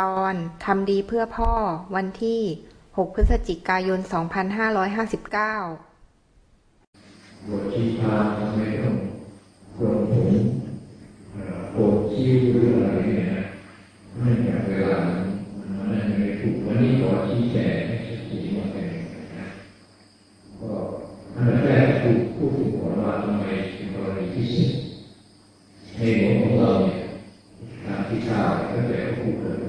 ตอนทำดีเพื่อพ่อวันที่ 6 พฤศจิกายน 2559 บทที่พาทำไมต้องโกรธผมโกรชิ้วหรืออะไรเนี่ยไม่อยากเวลามันไม่ถูกวันนี้ก่อนที่แจงชี้แจงนะก็อันแรกคือผู้ฝึกหัวว่าทำไมเป็นกรณีพิเศษในหลวงของเราเนี่ยที่ชาวตั้งแต่พระผู้เกิด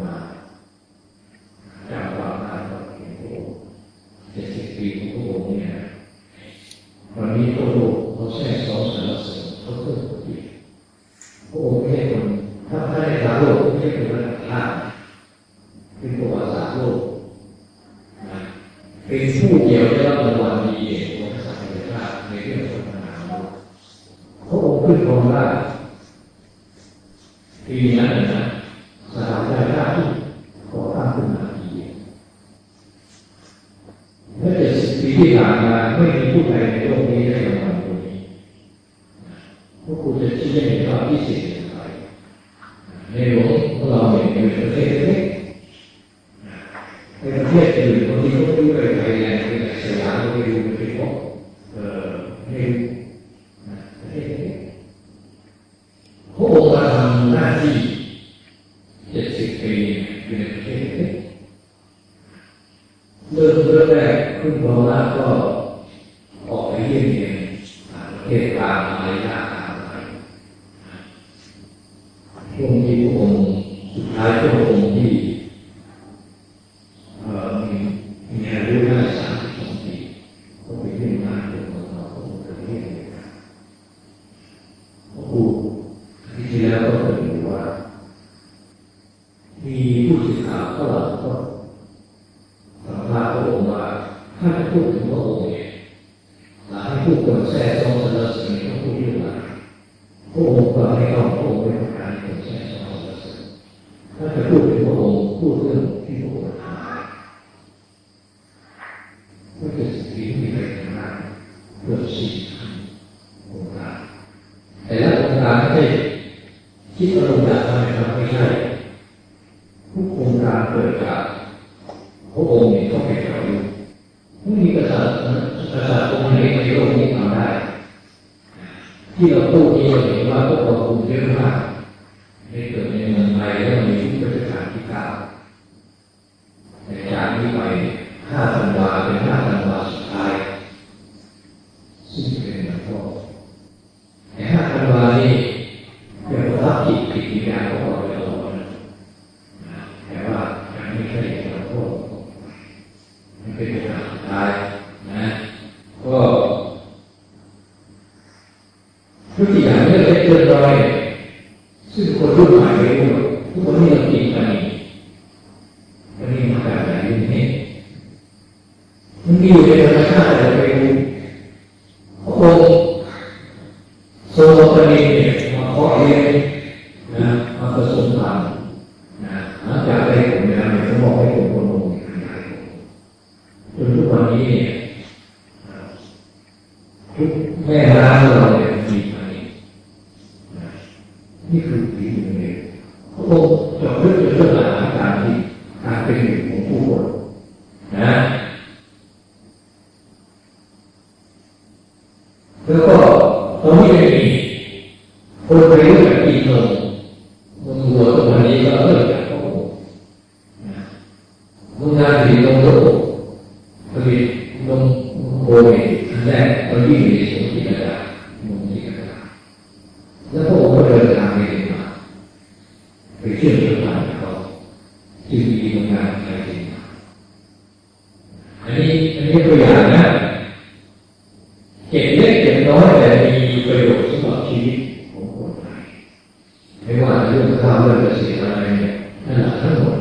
Amen. တော့လည်းဒီပြောလို့ရှိမှဖြစ်ပြီးဘယ်မှာလို့သာမလို့ရှိနေတယ်အဲ့ဒါတော့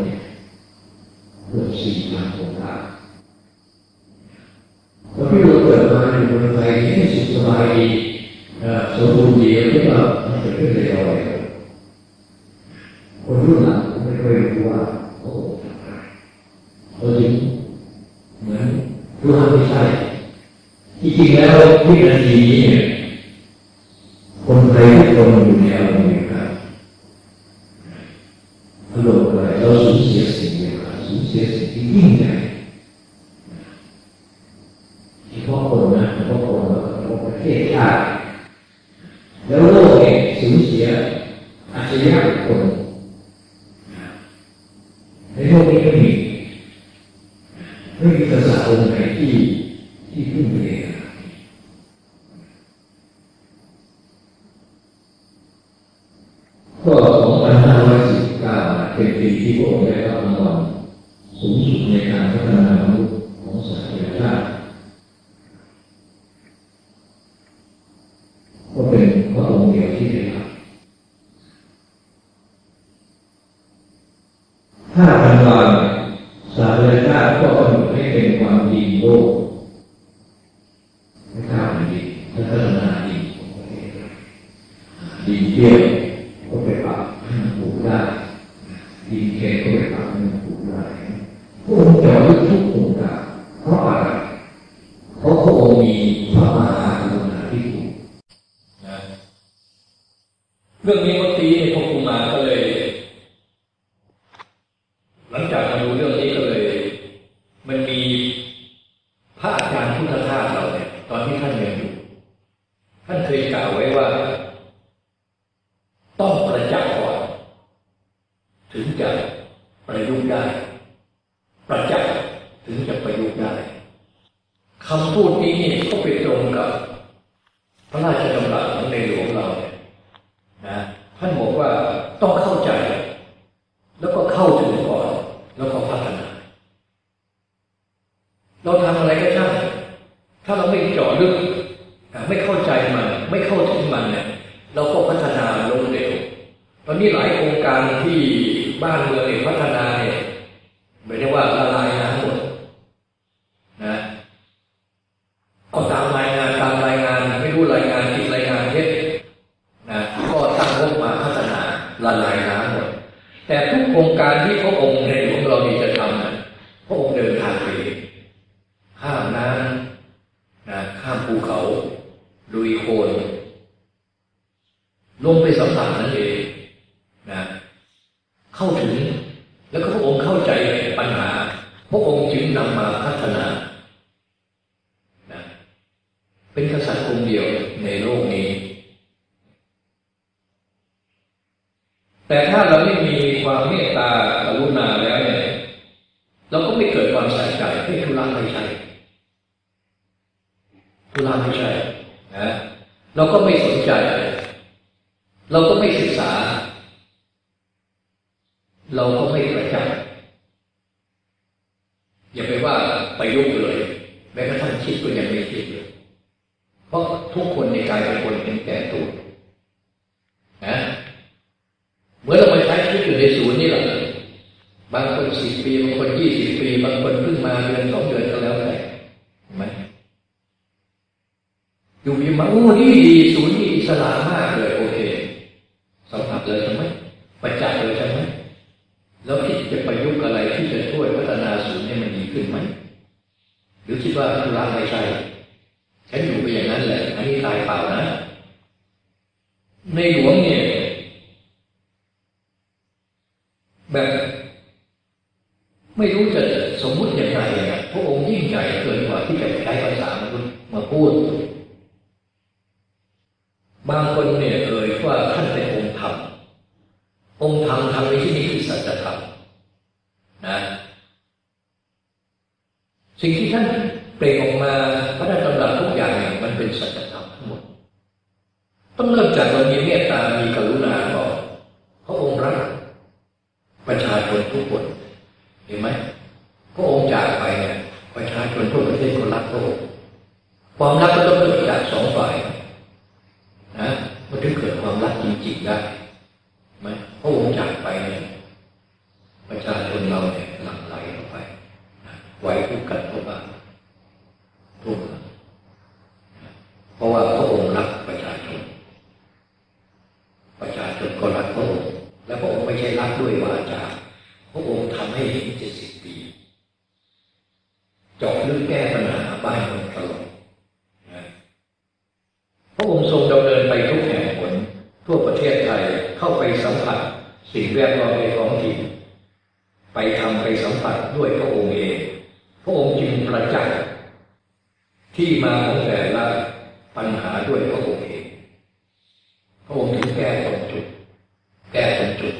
ไม่รู้จะสมมุติอย่างไรพระองค์ยิ่งใหญ่เกินกว่าที่จะใช้ภาษามนุษย์มาพูด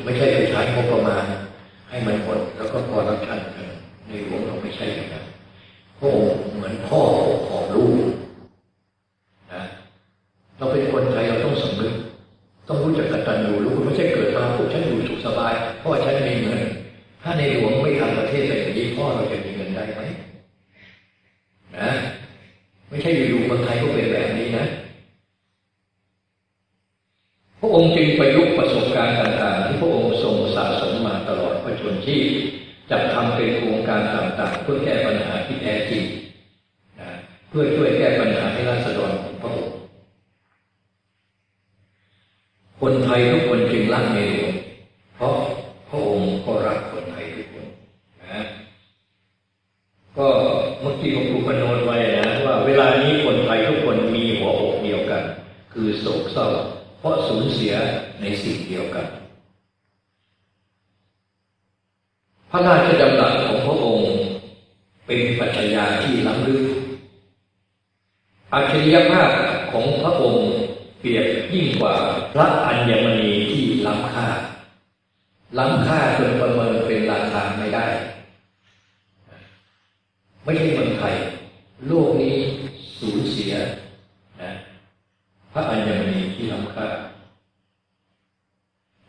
ไม่ใช่ไปใช้งบประมาณ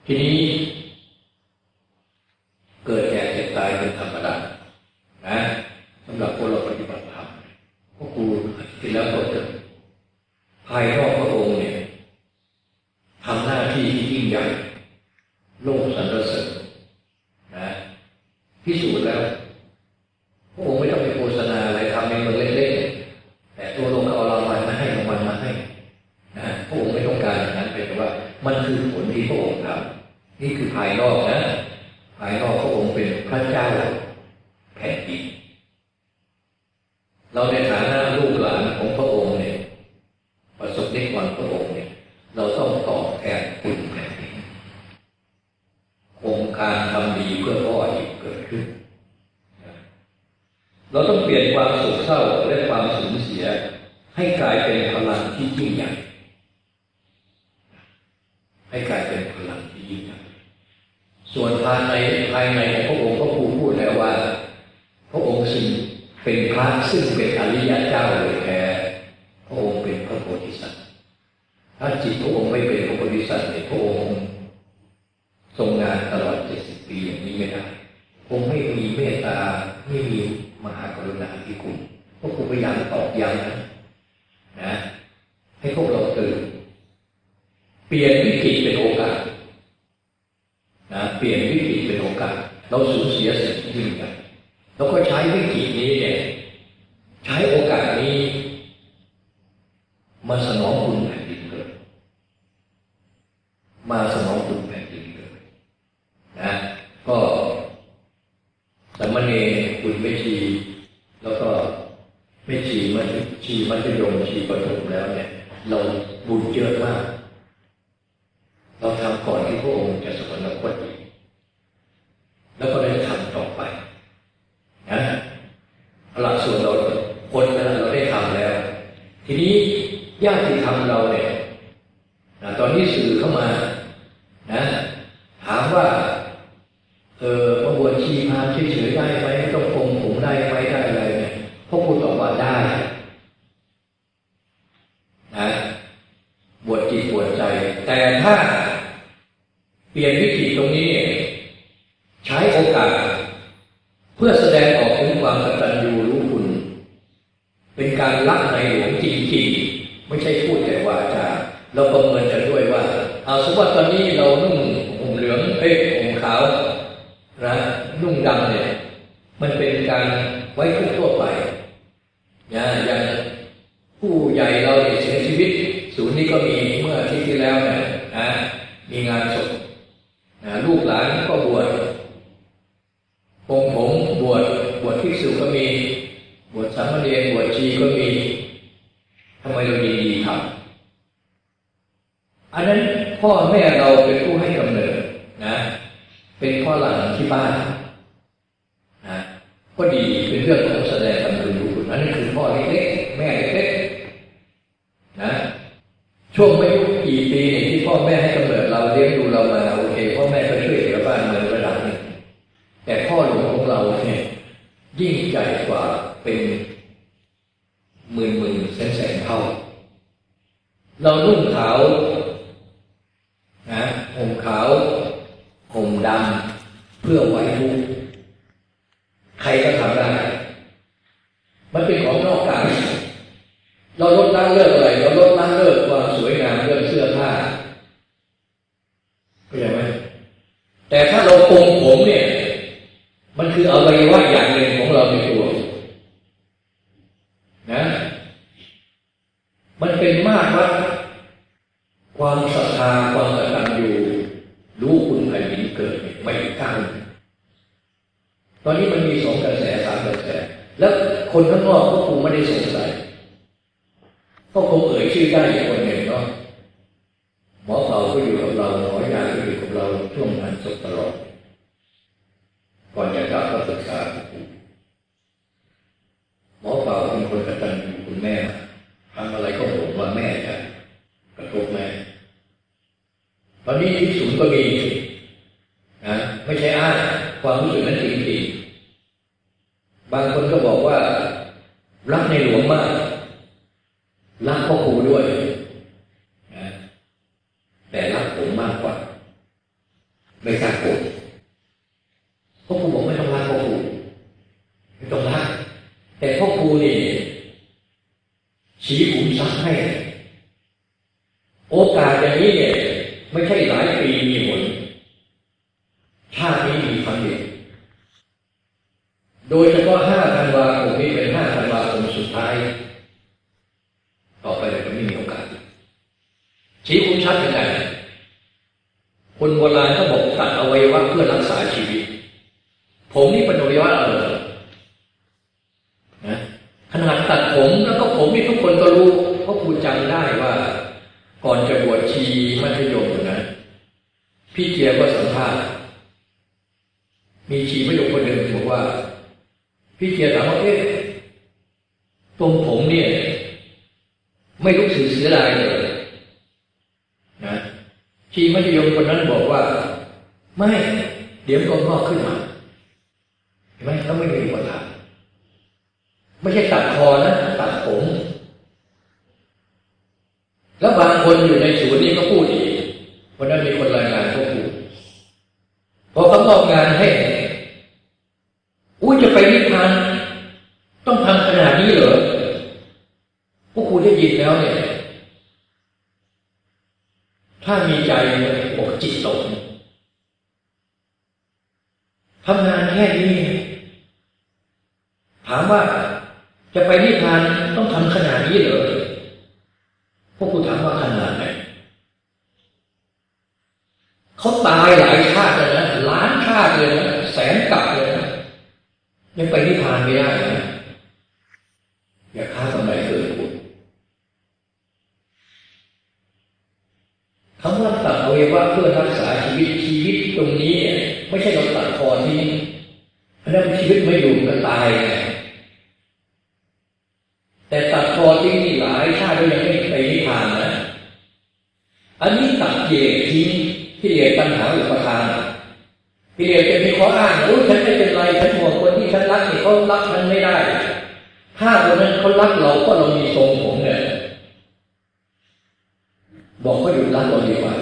He พวกเราตื่น เปลี่ยนวิกฤตเป็นโอกาสนะเปลี่ยนวิกฤตเป็นโอกาส เราสูญเสียสิ่งที่ยิ่งไปญ่เราก็ใช้วิกฤตนี้เนี่ย ผู้ใหญ่เราเสียชีวิต ศูนย์นี้ก็มีเมื่ออาทิตย์ที่แล้วนะนะมีงานศพลูกหลาน แล้วคนข้างนอกก็คงไม่ได้สงสัยก็คงเอ่ยชื่อได้อย่างคนหนึ่งเนาะหมอเป่าก็อยู่กับเราหมอยาก็อยู่กับเราช่วงงานศพตลอดก่อนจะ คนหนึ่งบอกว่า พี่เกียรติถามว่าเอ๊ะตรงผมเนี่ย ไม่รู้สึกเสียดายเลยนะชีมัธยมคนนั้นบอกว่า ไม่ เดี๋ยวก็งอกขึ้นมาเห็นไหมเขาไม่มีผน พี่เอกจะมีข้ออ้างรู้ฉันไม่เป็นไรฉันห่วงคนที่ฉันรักนี่เขารักฉันไม่ได้ ถ้าคนนั้นเขารักเราก็เรามีทรงผมเนี่ยบอกเขาอยู่รักเราดีกว่า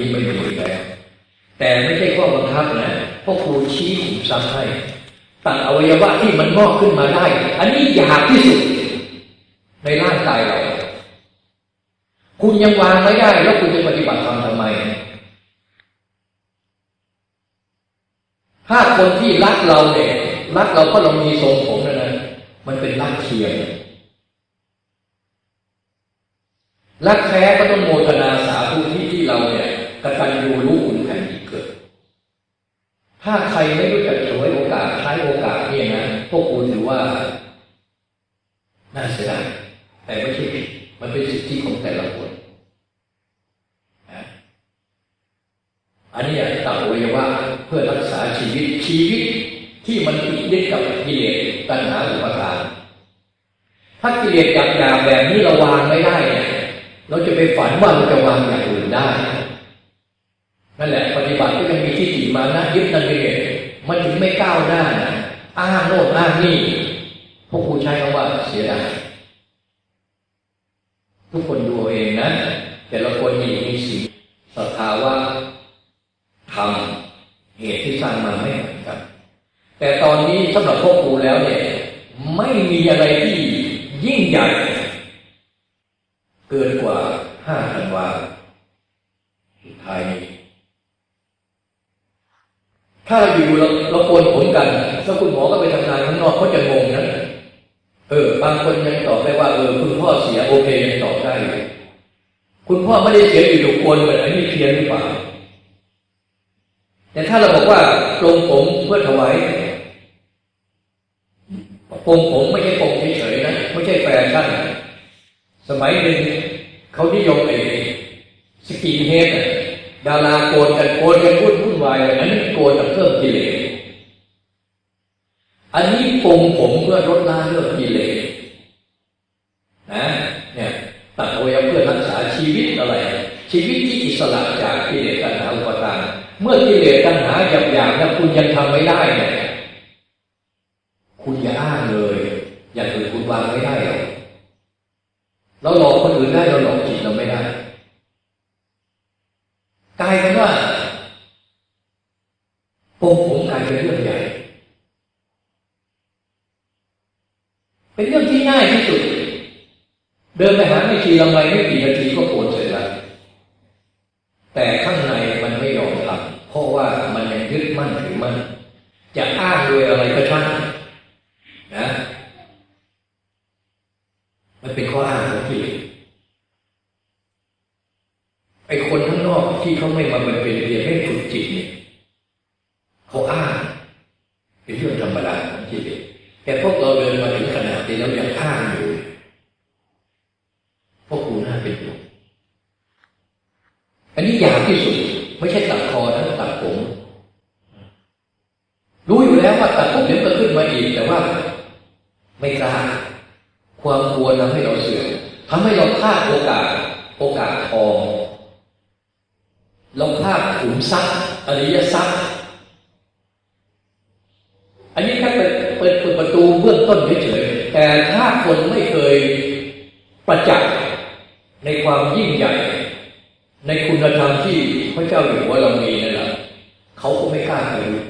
นี้ไม่มีแล้ว แต่ไม่ใช่ข้อบังคับนะพ่อครูชี้ขุมทรัพย์ให้ตัดอวัยวะที่มันงอกขึ้นมาได้ อันนี้ยากที่สุด ในร่างกายเรา คุณยังวางไม่ได้ แล้วคุณจะปฏิบัติธรรมทำไม ถ้าคนที่รักเราเนี่ยรักเราเพราะเรามีทรงผมนะนะมันเป็นรักเทียมรักแท้ก็ต้องโมทนาสาธุที่ที่เราเนี่ย กตัญญูรู้คุณแผ่นดินเกิด ถ้าใครไม่รู้จักฉวยโอกาสใช้โอกาสเนี่ยนะพวกคุณถือว่า น่าเสียดายแต่ไม่ใช่ผิดมันเป็นสิทธิของแต่ละคนอันนี้อยากตัดอวัยวะเพื่อรักษาชีวิตชีวิตที่มันติดยึดกับกิเลสตัณหาอุปทาน ถ้ากิเลสอยากๆแบบนี้เราวางไม่ได้เนี่ยเราจะไปฝันว่าเราจะวางอย่างอื่นได้ นั่นแหละปฏิบัติก็ยังมีที่ติมานะยึดนั่นเองมันถึงไม่ก้าวหน้านะอ้างโน่นอ้างนี่พวกครูใช้คำว่าเสียดายทุกคนดูเองนะ แต่ละคนมีมีสิ่งศรัทธาว่าทำเหตุที่สร้างมาไม่เหมือนกันแต่ตอนนี้สำหรับพวกครูแล้วเนี่ย ไม่มีอะไรที่ยิ่งใหญ่เกินกว่าห้าธันวาสุดท้ายนี้ถ้า เราอยู่เราเราโกนผมกันถ้าคุณหมอก็ไปทำงานข้างนอกเขาจะงงนะเออบางคนยังตอบได้ว่าเออคุณพ่อเสียโอเคยังตอบได้ คุณพ่อไม่ได้เสียอยู่ๆโกนแบบอันเลยนหรือเปล่าแต่ถ้าเราบอกว่าปรงผมเพื่อถวายปรงผมไม่ใช่ปรงเฉยๆนะไม่ใช่แฟชั่นสมัยหนึ่งเขานิยมไอ้สกีเฮดดาราโกนกันโกนกันวุ่นวุ่นวายอันนี้โกนกับเพิ่มกิเลสอันนี้ปรงผมเพื่อลดละเลิกกิเลสนะเนี่ยตัดอวัยวะเพื่อรักษาชีวิตอะไร ชีวิตที่อิสระจากกิเลสตัณหาอุปทานเมื่อกิเลสตัณหาหยาบๆแล้วคุณยังทำไม่ได้เนี่ยคุณอย่าอ้างเลย อย่างอื่นคุณวางไม่ได้หรอกเราหลอกคนอื่นได้เราหลอกจิตเราไม่ได้กลายเป็นว่าปมผมกลายเป็นเรื่องใหญ่ เป็นเรื่องที่ง่ายที่สุด เดินไปหาไม่ชีลำไรไม่กี่นาทีก็โกรธเสร็จแล้วแต่ข้างในมันไม่ยอมทำเพราะว่ามันยังยึดมั่นถือมั่นจะ อ้างโดยอะไรก็ช่างนะ มันเป็นข้ออ้างของกิเลสไอ้คนข้างนอกที่เขาไม่มาเป็นเพียงให้ฝึกจิตเนี่ยเขาอ้างเป็นเรื่องธรรมดาของกิเลสแต่พวกเราเดินมาถึงขนาดนี้แล้วยังอ้างอยู่พวกกูน่าเป็นห่วงอันนี้ยากที่สุด ไม่ใช่ตัดคอนะตัดผม รู้อยู่แล้วว่าตัดปุ๊บเดี๋ยวก็ขึ้นมาอีก แต่ว่า ไม่กล้า ความกลัวทำให้เราเสื่อมทำให้เราพลาดโอกาส โอกาสทอง เราพลาดขุมทรัพย์อริยทรัพย์ อันนี้แค่เปิดเปิดเปิดประตูเบื้องต้นเฉยๆแต่ถ้าคนไม่เคยประจักษ์ในความยิ่งใหญ่ ในคุณธรรมที่พระเจ้าอยู่หัวเรามีนั่นแหละเขาก็ไม่กล้าไปรู้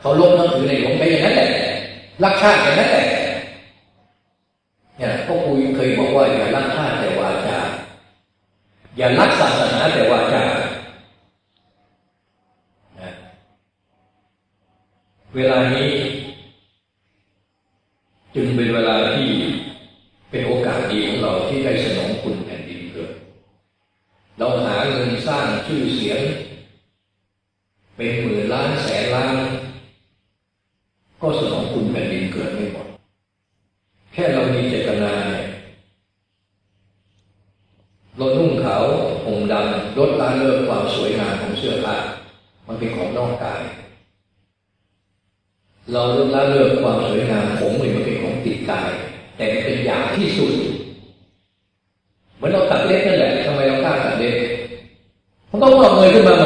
เขาลบนับถือในหลวงไปอย่างนั้นแหละรักชาติอย่างนั้นแหละเนี่ยพวกคุยเคยบอกว่าอย่ารักชาติแต่วาจาอย่ารักศาสนาแต่วาจาเวลานี้ จึงเป็นเวลาที่เป็นโอกาสดีของเราที่ได้สนองคุณแผ่นดินเกิด เราหาเงินสร้าง ชื่อเสียง เป็นหมื่นล้านแสนล้าน ก็สนอง mọi người cứ mà mà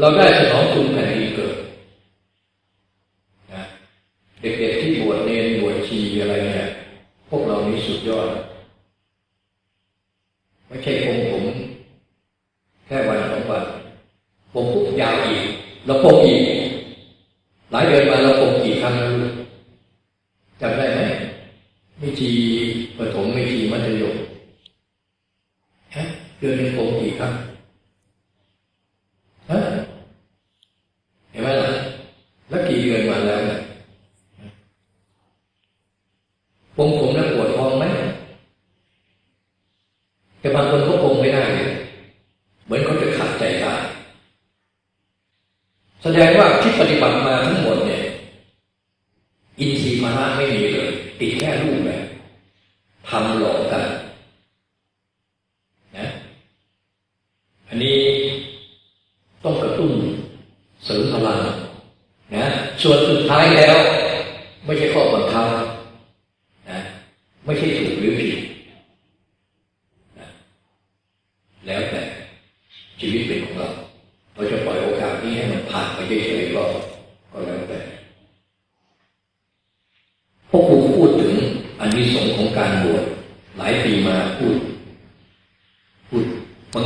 เราได้สนองคุณแผ่นดินเกิดนะเด็กๆที่บวชเนรบวชชีอะไรเนี่ย พวกเรานี้สุดยอด ไม่ใช่ผมผมแค่วันสองวันผมปุ๊บยาวอีก แล้วผมอีก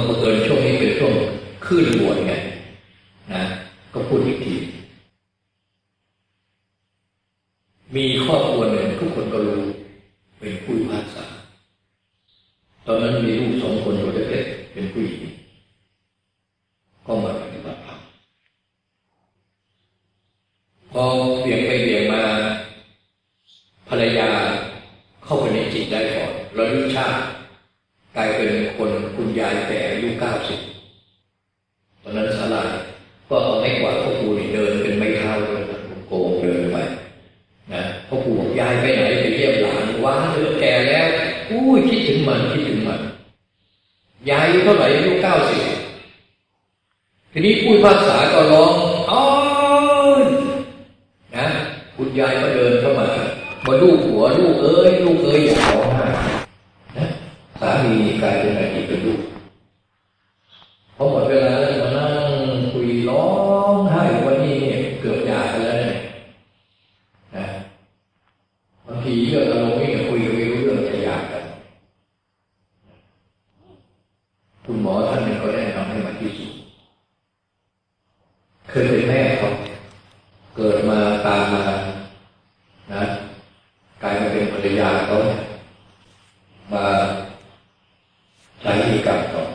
บังเอิญช่วงนี้เป็นช่วงขึ้นบวชไง 改革。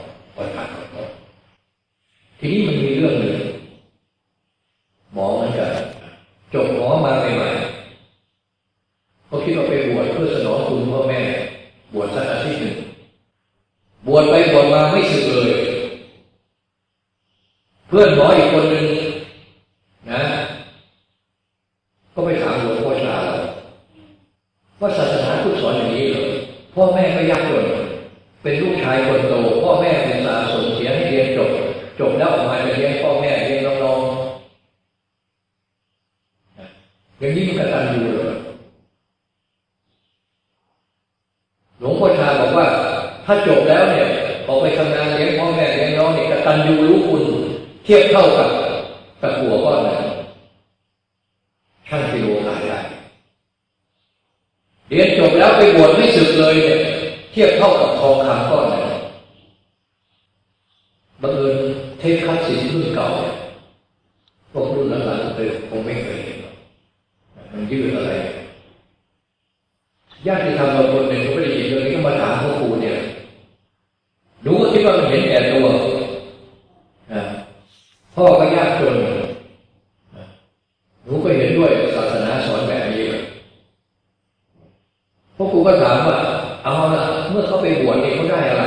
ครูก็ถามว่าเอาละเมื่อเขาไปบวชเนี่ยเขาได้อะไร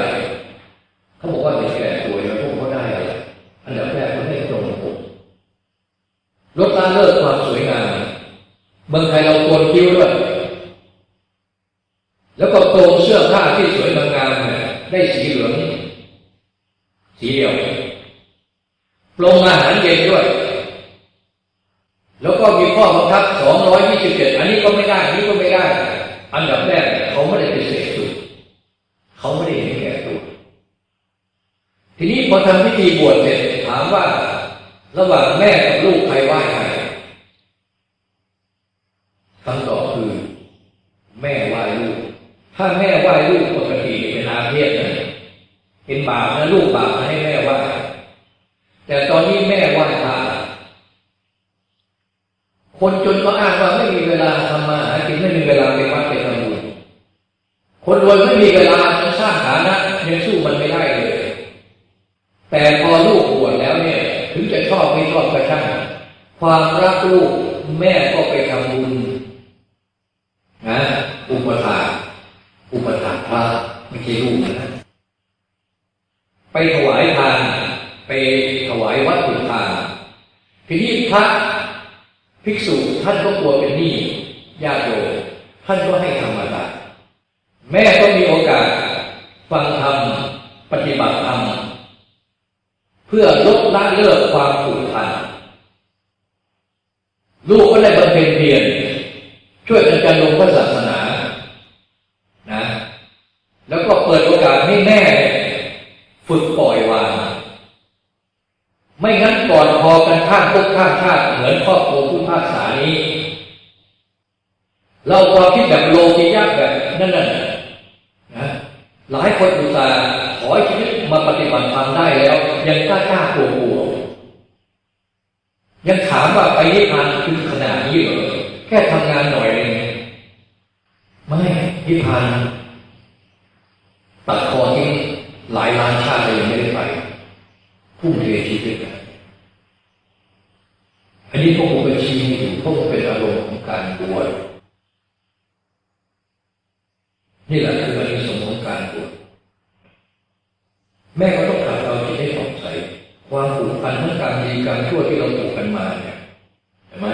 เขาบอกว่าเด็กแก่ตัวแล้วพวกเขาได้อะไรอันดับแรกเขาให้ตรงปกลดละเลิกความสวยงามเมืองไทยเราโกนคิ้วด้วยแล้วก็โกงเสื้อผ้าที่สวยงามเนี่ยได้สีเหลืองสีเดียวปรงอาหารเย็นด้วย แล้วก็มีข้อบังคับสองร้อยยี่สิบเจ็ดอันนี้ก็ไม่ได้อันนี้ก็ไม่ได้ อันดับแรกเขาไม่ได้ไปเสกสุดเขาไม่ได้เห็นแก่ตัวทีนี้พอทำพิธีบวชเสร็จถามว่า ระหว่างแม่กับลูกใครไหว้ใครคำตอบคือ แม่ไหว้ลูกถ้าแม่ไหว้ลูกปกติเป็นอาเพียนะเป็นบาปนะลูกบาปให้แม่ไหว้แต่ตอนนี้แม่ไหว้พระคนจนก็อ้างว่าไม่มีเวลาทำมาหากินไม่มีเวลาไปวัดไปทำบุญคนรวยไม่มีเวลาสร้างฐานะยังสู้มันไม่ได้เลย แต่พอลูกบวชแล้วเนี่ย ถึงจะชอบไม่ชอบก็ช่างความรักลูกแม่ก็ไปทำบุญนะอุปถาอุปถาพระไม่ใช่ลูกนะไปถวายทานไปถวายวัตถุทานทีนี้พระภิกษุท่านก็กลัวเป็นหนี้ ญาติโยมท่านก็ให้ธรรมทานแม่ก็มีโอกาสฟังธรรมปฏิบัติธรรมเพื่อลดละเลิกความผูกพันลูกก็ได้บำเพ็ญเพียรช่วยกันจันลงพระศาสนานะแล้วก็เปิดโอกาสให้แม่ฝึกปล่อยวางไม่งั้นก่อนพอกันข้ามพวกข้ามชาติเหมือนครอบครัวผู้ภาคษานี้ เราความคิดแบบโลกิยะแบบนั่นน่ะนะหลายคนอุตส่าห์ขอให้ชีวิตมาปฏิบัติธรรมได้แล้ว ยังกล้ากล้ากลัวกลัวยังถามว่าไปนิพพานคือขนาดนี้เหรอแค่ทำงานหน่อยเองไม่นิพพานตัดคอทิ้งหลายล้านชาติเลยยังไม่ได้ไปผู้เทชีวิตอันนี้พวกผมเป็นชีวิตอยู่พวกผมเป็นอารมณ์ของการบวชนี่แหละคืออันนี้สมของการบวชแม่ก็ต้องขัดเราจิตให้ผ่องใสความผูกพันทั้งการดีการชั่วที่เราผูกกันมาเนี่ยเห็นไหม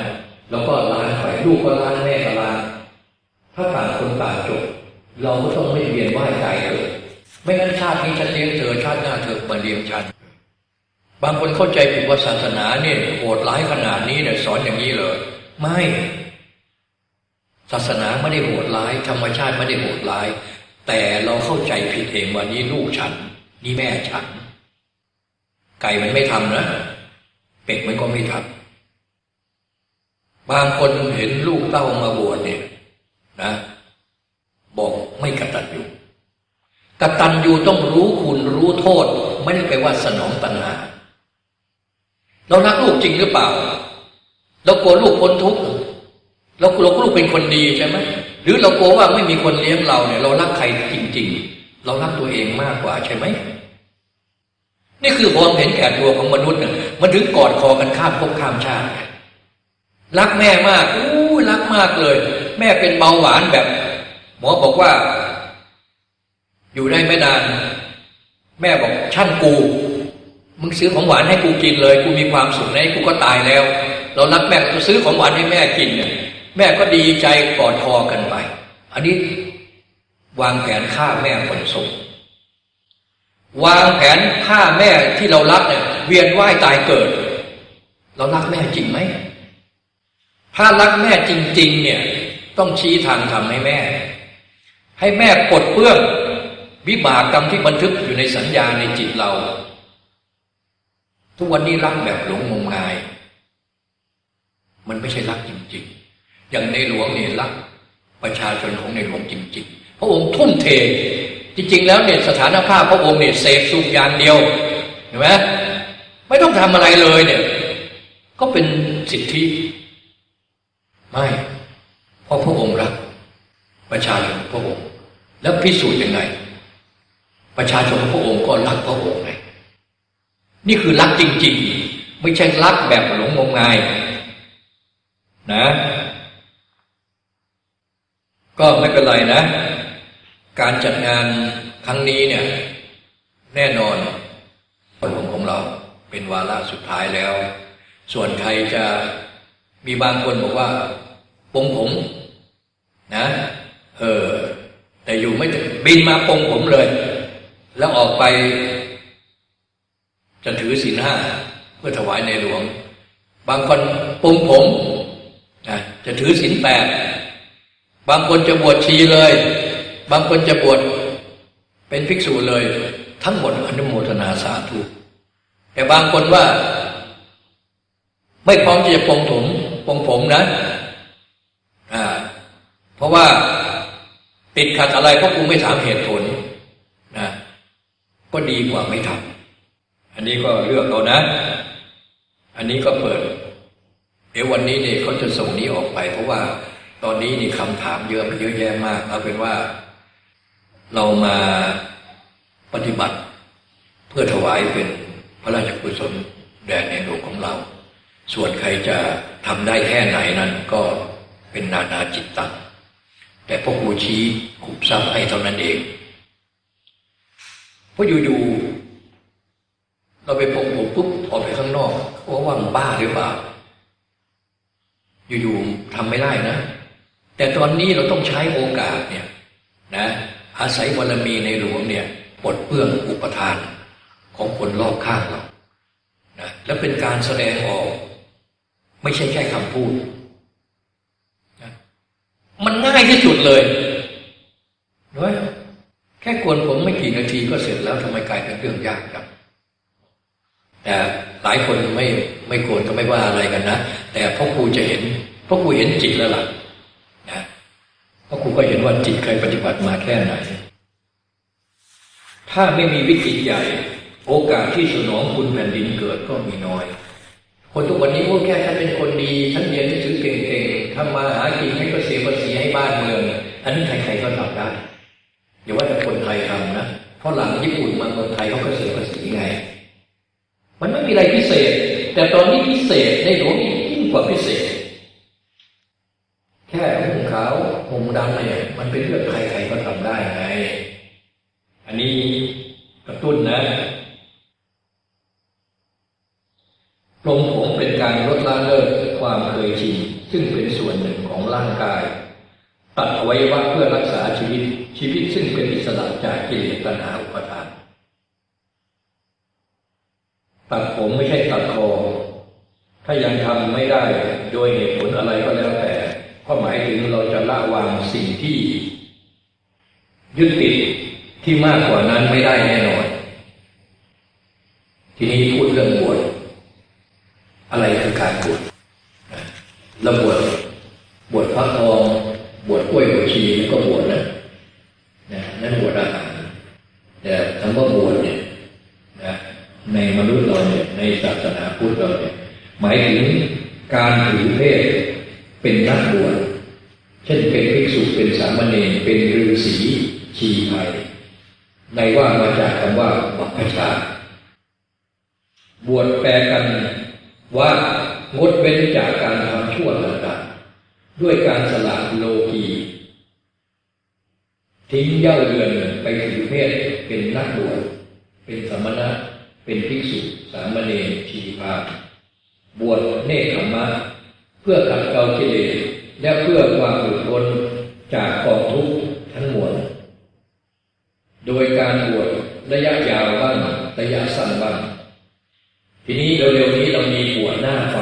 แล้วก็ล้างไปลูกก็ล้างแม่ก็ล้างถ้าต่างคนต่างจบ เราก็ต้องไม่เวียนว่ายตายเกิดไม่งั้นชาตินี้ฉันเลี้ยงเธอชาติหน้าเธอมาเลี้ยงฉันบางคนเข้าใจผิดว่าศาสนาเนี่ยโหดร้ายขนาดนี้เนี่ยส อย่างนี้เลยไม่ ศาสนาไม่ได้โหดร้าย ธรรมชาติไม่ได้โหดร้าย แต่เราเข้าใจผิดเองว่านี่ลูกฉัน นี่แม่ฉัน ไก่มันไม่ทำนะเป็ดมันก็ไม่ทำบางคนเห็นลูกเต้ามาบวชเนี่ย นะ บอกไม่กระตันอยู่กตัญญูต้องรู้คุณรู้โทษ ไม่ได้ไปว่าสนองตัณหาเรารักลูกจริงหรือเปล่า เรากลัวลูกพ้นทุกข์เรากลัวลูกเป็นคนดีใช่ไหมหรือเรากลัวว่าไม่มีคนเลี้ยงเราเนี่ย เรารักใครจริง ๆ เรารักตัวเองมากกว่าใช่ไหมนี่คือความเห็นแก่ตัวของมนุษย์เนี่ยมันถึงกอดคอกันข้ามภพข้ามชาติรักแม่มากอู้รักมากเลย แม่เป็นเบาหวานแบบ หมอบอกว่า อยู่ได้ไม่นาน แม่บอกชั่นกู มึงซื้อของหวานให้กูกินเลย กูมีความสุขในกูก็ตายแล้ว เรารักแม่ก็ซื้อของหวานให้แม่กินเนี่ยแม่ก็ดีใจกอดคอกันไป อันนี้วางแผนฆ่าแม่คนส่งวางแผนฆ่าแม่ที่เรารักเนี่ยเวียนว่ายตายเกิด เรารักแม่จริงไหมถ้ารักแม่จริง ๆ เนี่ยต้องชี้ทางทำให้แม่ ให้แม่ปลดเปื้องวิบากกรรมที่บันทึกอยู่ในสัญญาในจิตเรา ทุกวันนี้รักแบบหลงงมงาย มันไม่ใช่รักจริง ๆ อย่างในหลวงเนี่ยรักประชาชนของในหลวงจริง ๆ พระองค์ทุ่มเท จริง ๆ แล้วเนี่ยสถานภาพพระองค์เนี่ยเสพสุขอย่างเดียวเห็นไหมไม่ต้องทำอะไรเลยเนี่ย ก็เป็นสิทธิ ไม่เพราะพระองค์รัก ประชาชนพระองค์ แล้วพิสูจน์ยังไง ประชาชนพระองค์ก็รักพระองค์ไงนี่คือรักจริง ๆ ไม่ใช่รักแบบหลงงมงาย นะ ก็ไม่เป็นไรนะ การจัดงานครั้งนี้เนี่ย แน่นอนหลวงของเราเป็นวาระสุดท้ายแล้ว ส่วนใครจะมีบางคนบอกว่าปงผม นะ เออ แต่อยู่ไม่ถึงบินมาปงผมเลย แล้วออกไป จะถือศีลห้าเพื่อถวายในหลวง บางคนปงผม จะถือศีลแปดบางคนจะบวชชีเลย บางคนจะบวชเป็นภิกษุเลย ทั้งหมดอนุโมทนาสาธุแต่บางคนว่า ไม่พร้อมที่จะปองผมปองผมนะอ่าเพราะว่าติดขัดอะไรเพราะกูไม่ถามเหตุผลนะก็ดีกว่าไม่ทำอันนี้ก็เลือกเอานะ อันนี้ก็เปิด เดี๋ยววันนี้เนี่ยเขาจะส่งนี้ออกไป เพราะว่าตอนนี้นี่คำถามเยอะเยอะแยะมากเอาเป็นว่า เรามาปฏิบัติ เพื่อถวายเป็นพระราชกุศลแด่ในหลวงของเรา ส่วนใครจะทำได้แค่ไหนนั้นก็เป็นนานาจิตตังแต่พวกครูชี้ขุบทรัพย์ให้เท่านั้นเองเพราะอยู่ๆเราไปพงผมปุ๊บออกไปข้างนอกเขาว่างบ้าหรือเปล่า อยู่ๆทำไม่ได้นะ แต่ตอนนี้เราต้องใช้โอกาสเนี่ยนะอาศัยบารมีในหลวงเนี่ยปลดเปลื้องอุปทานของคนรอบข้างเรานะและเป็นการแสดงออก ไม่ใช่แค่คำพูดนะมันง่ายที่สุดเลยด้วยแค่กวนผมไม่กี่นาทีก็เสร็จแล้วทำไมกลายเป็นเรื่องยากจังแต่ หลายคนไม่ไม่โกรธก็ไม่ว่าอะไรกันนะ แต่พ่อครูจะเห็นพ่อครูเห็นจิตแล้วล่ะนะพ่อครูก็เห็นว่าจิตเคยปฏิบัติมาแค่ไหน ถ้าไม่มีวิกฤตใหญ่ โอกาสที่สนองคุณแผ่นดินเกิดก็มีน้อย คนทุกวันนี้โอ้แค่ฉันเป็นคนดีฉันเรียนหนังสือเก่งๆทำมาหากินให้ก็เสียภาษีให้บ้านเมือง อันนี้ใครๆก็ทำได้อย่าว่าแต่คนไทยทำนะเพราะหลังญี่ปุ่นมาเมืองไทยเขาก็เสียภาษีไง มันไม่มีอะไรพิเศษ แต่ตอนนี้พิเศษในหลวงยิ่งกว่าพิเศษ แค่ห่มขาวห่มดำเนี่ยมันเป็นเรื่องใครๆก็ทำได้ไง อันนี้กระตุ้นนะลงผมเป็นการลดละเลิกความเคยชินซึ่งเป็นส่วนหนึ่งของร่างกาย ตัดอวัยวะเพื่อรักษาชีวิตชีวิตซึ่งเป็นอิสระจากกิเลสตัณหาอุปทาน ตัดผมไม่ใช่ตัดคอถ้ายังทำไม่ได้โดยเหตุผลอะไรก็แล้วแต่ก็หมายถึงเราจะละวางสิ่งที่ ยึดติดที่มากกว่านั้นไม่ได้แน่นอน ทีนี้พูดเรื่องบวชอะไรคือการบวชเราบวชบวชพระทองบวชกล้วยบวชชีนี่ก็บวชนะนะนั่นบวชอาหารแต่คำว่าบวช ในมนุษย์เราเนี่ยในศาสนาพุทธเราเนี่ยหมายถึงการถือเพศเป็นนักบวชเช่นเป็นภิกษุเป็นสามเณรเป็นฤาษีชีไทยในว่ามาจากคำว่าบัพชาบวชแปลกันว่างดเว้นจากการทำชั่วต่างๆด้วยการสละโลกีทิ้งเย่าเรือนไปถือเพศเป็นนักบวชเป็นสมณะ เป็นภิกษุสามเณรชีพาบวชเนคขมะ เพื่อขัดเกลากิเลสและเพื่อความหลุดพ้นจากกองทุกข์ทั้งมวลโดยการบวชระยะยาวบ้างระยะสั้นบ้างทีนี้เร็วๆนี้เรามีบวชหน้าไฟ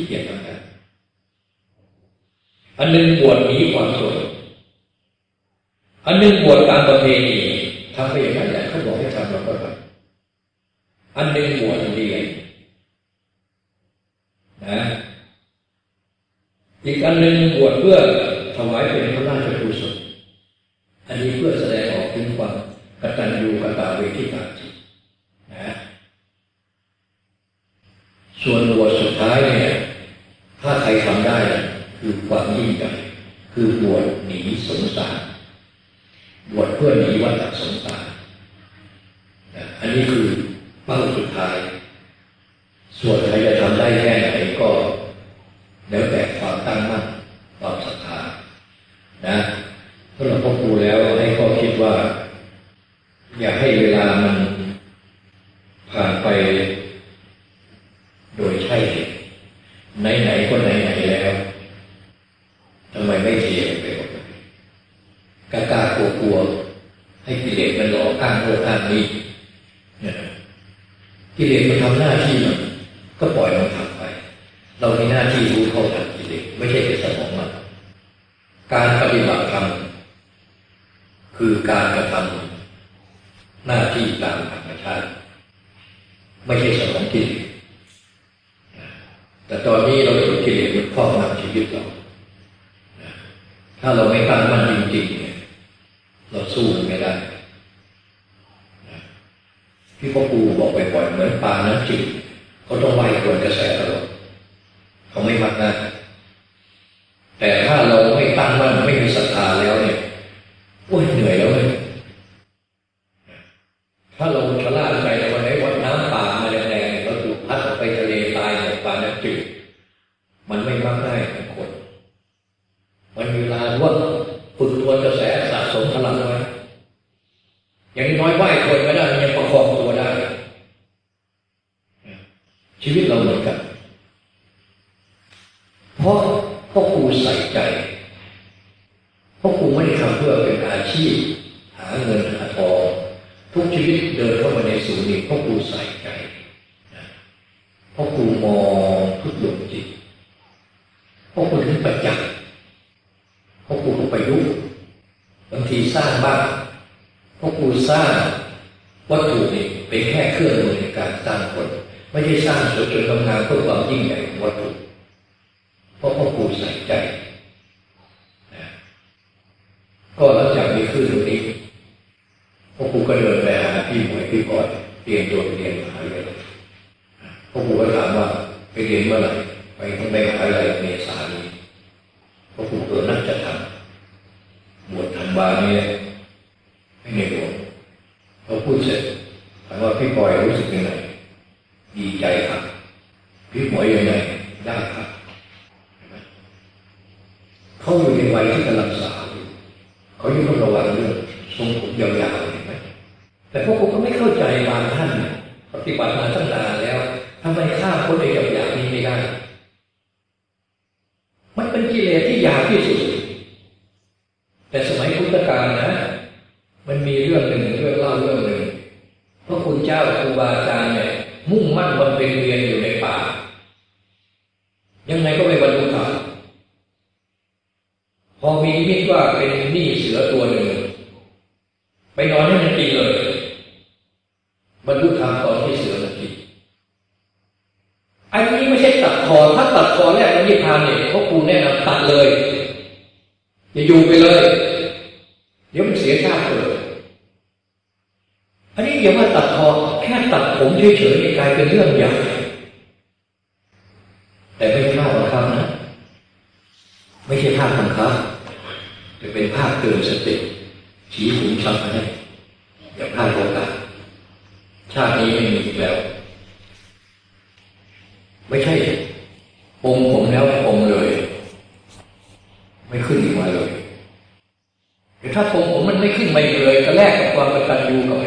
ขี้เกียจทำงานอันหนึ่งบวชหนีความสวยอันหนึ่งบวชตามประเพณีทำไปอย่างนั้นแหละเขาบอกให้ทำเราก็ทำอันหนึ่งบวชเรียนนะอีกอันหนึ่งบวชเพื่อถวายเป็นพระราช ครอบงำชีวิตเราถ้าเราไม่ตั้งมั่นจริงๆเนี่ยเราสู้ไม่ได้พี่พ่อครูบอกไปบ่อยเหมือนปลาน้ำจืดเขาต้องว่ายกวนกระแสต เรียนโจทย์เรียนมหาเลยพวกครูก็ถามว่าไปเรียนเมื่อไหร่ไปต้งไปมหาลัยเมษานี้พวกครูเกิดนักจะทำบวชทำบาเนี่ยให้ในหลวงพอพูดเสร็จถามว่าพี่ปอยรู้สึกยังไงดีใจครับพี่หมวยยังไงได้ครับเขาอยู่ในวัยที่กำลังสาวเขาอยู่ต้องระวังเรื่องทรงผมยาวๆ แต่พวกผมก็ไม่เข้าใจบางท่าน ปฏิบัติมาตั้งนานแล้ว ทำไมข้าคนเอกับอย่างนี้ไม่ได้ มันเป็นกิเลสที่ยากที่สุด แต่สมัยพุทธกาลนะ มันมีเรื่องหนึ่งเรื่องเล่าเรื่องหนึ่งพระคุณเจ้าครูบาอาจารย์เนี่ย มุ่งมั่นบำเพ็ญเรียนอยู่ในป่า ยังไงก็ไม่บรรลุธรรมพอมีมิตรว่า อย่าพลาดโอกาสชาตินี้ไม่มีอีกแล้ว ไม่ใช่ปงผมแล้วปงเลย ไม่ขึ้นอีกมาเลยถ้าปงผมมันไม่ขึ้นมาเลยก็แลกกับความกตัญญูกับ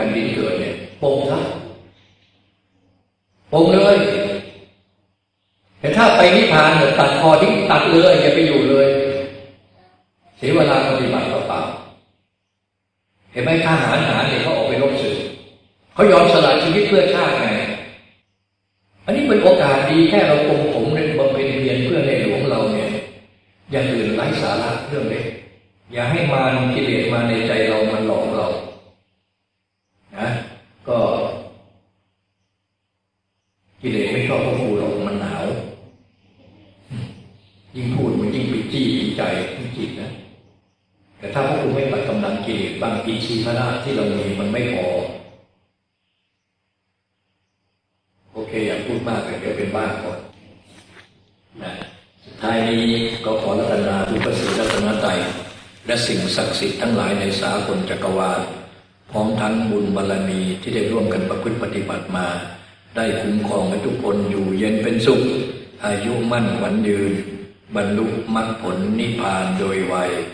mà đùi hoài